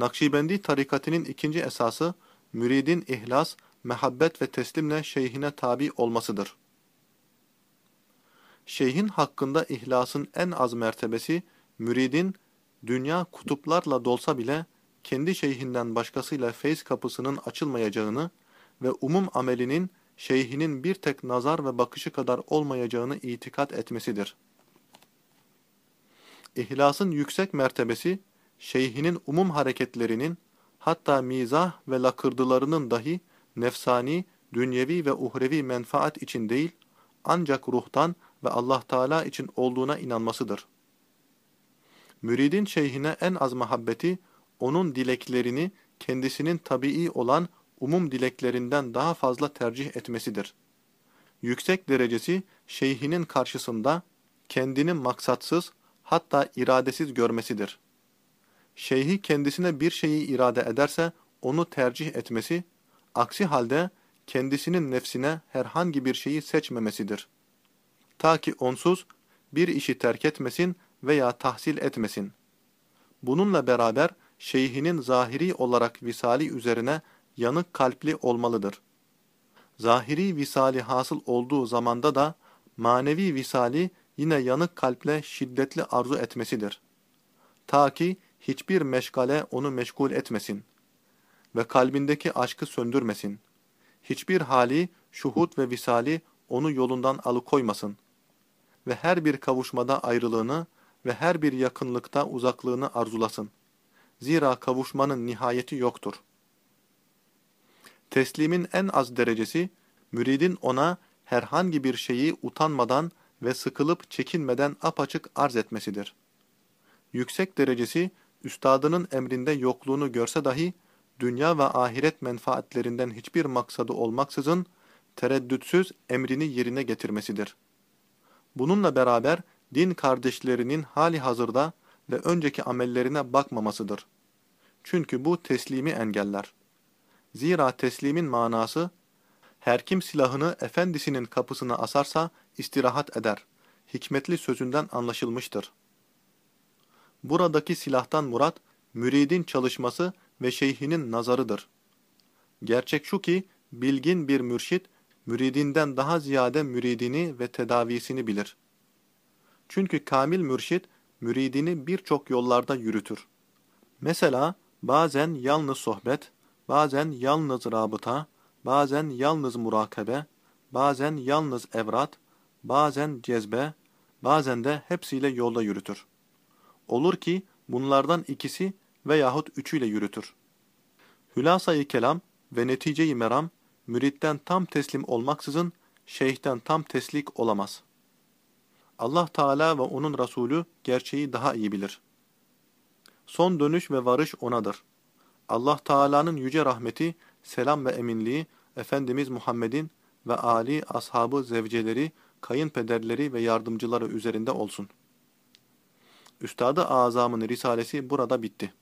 Nakşibendi tarikatinin ikinci esası, müridin ihlas, mehabbet ve teslimle şeyhine tabi olmasıdır. Şeyhin hakkında ihlasın en az mertebesi, müridin, dünya kutuplarla dolsa bile, kendi şeyhinden başkasıyla feyz kapısının açılmayacağını ve umum amelinin şeyhinin bir tek nazar ve bakışı kadar olmayacağını itikat etmesidir. İhlasın yüksek mertebesi, şeyhinin umum hareketlerinin, hatta mizah ve lakırdılarının dahi nefsani, dünyevi ve uhrevi menfaat için değil, ancak ruhtan ve Allah Teala için olduğuna inanmasıdır. Müridin şeyhine en az muhabbeti, onun dileklerini kendisinin tabii olan umum dileklerinden daha fazla tercih etmesidir. Yüksek derecesi şeyhinin karşısında kendini maksatsız hatta iradesiz görmesidir. Şeyhi kendisine bir şeyi irade ederse onu tercih etmesi, aksi halde kendisinin nefsine herhangi bir şeyi seçmemesidir. Ta ki onsuz bir işi terk etmesin veya tahsil etmesin. Bununla beraber şeyhinin zahiri olarak visali üzerine yanık kalpli olmalıdır. Zahiri visali hasıl olduğu zamanda da manevi visali yine yanık kalple şiddetli arzu etmesidir. Ta ki hiçbir meşgale onu meşgul etmesin ve kalbindeki aşkı söndürmesin. Hiçbir hali, şuhut ve visali onu yolundan alıkoymasın ve her bir kavuşmada ayrılığını ve her bir yakınlıkta uzaklığını arzulasın. Zira kavuşmanın nihayeti yoktur. Teslimin en az derecesi, müridin ona herhangi bir şeyi utanmadan ve sıkılıp çekinmeden apaçık arz etmesidir. Yüksek derecesi, üstadının emrinde yokluğunu görse dahi, dünya ve ahiret menfaatlerinden hiçbir maksadı olmaksızın, tereddütsüz emrini yerine getirmesidir. Bununla beraber, din kardeşlerinin hali hazırda ve önceki amellerine bakmamasıdır. Çünkü bu teslimi engeller. Zira teslimin manası, her kim silahını efendisinin kapısına asarsa istirahat eder. Hikmetli sözünden anlaşılmıştır. Buradaki silahtan murat, müridin çalışması ve şeyhinin nazarıdır. Gerçek şu ki, bilgin bir mürşit, müridinden daha ziyade müridini ve tedavisini bilir. Çünkü kamil mürşit, müridini birçok yollarda yürütür. Mesela, bazen yalnız sohbet, bazen yalnız rabıta, bazen yalnız murakabe, bazen yalnız evrat, bazen cezbe, bazen de hepsiyle yolda yürütür. Olur ki bunlardan ikisi veyahut üçüyle yürütür. Hülasayı kelam ve neticeyi meram, müritten tam teslim olmaksızın şeyhten tam teslik olamaz. Allah Teala ve onun Resulü gerçeği daha iyi bilir. Son dönüş ve varış O'nadır. Allah Teala'nın yüce rahmeti, selam ve eminliği, Efendimiz Muhammed'in ve Ali, ashabı, zevceleri, kayınpederleri ve yardımcıları üzerinde olsun. Üstadı Azam'ın risalesi burada bitti.